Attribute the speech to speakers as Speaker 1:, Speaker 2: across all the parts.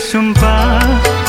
Speaker 1: bersumpah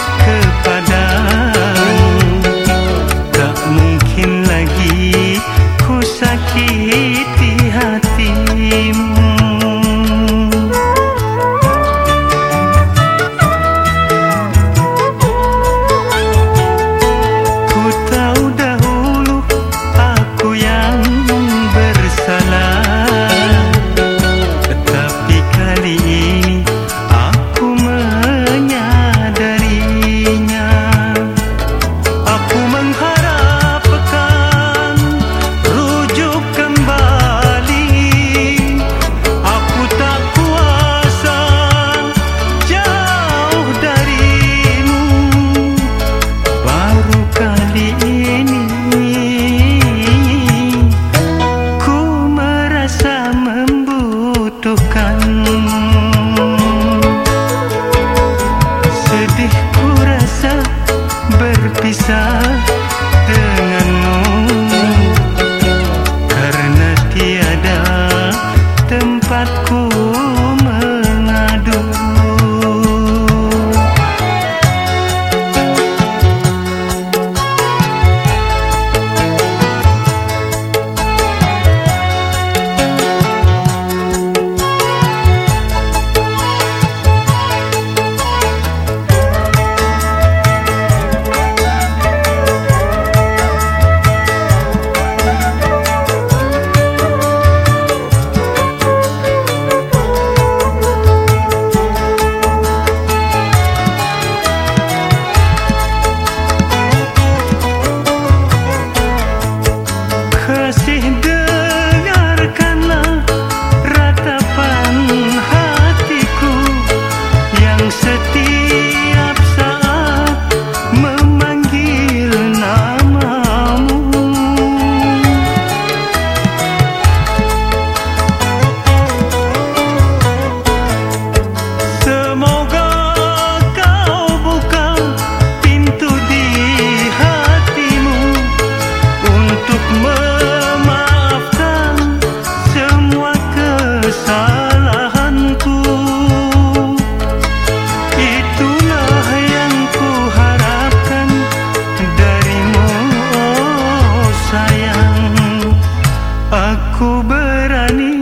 Speaker 1: berani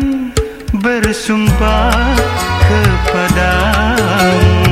Speaker 1: bersumpah kepadamu.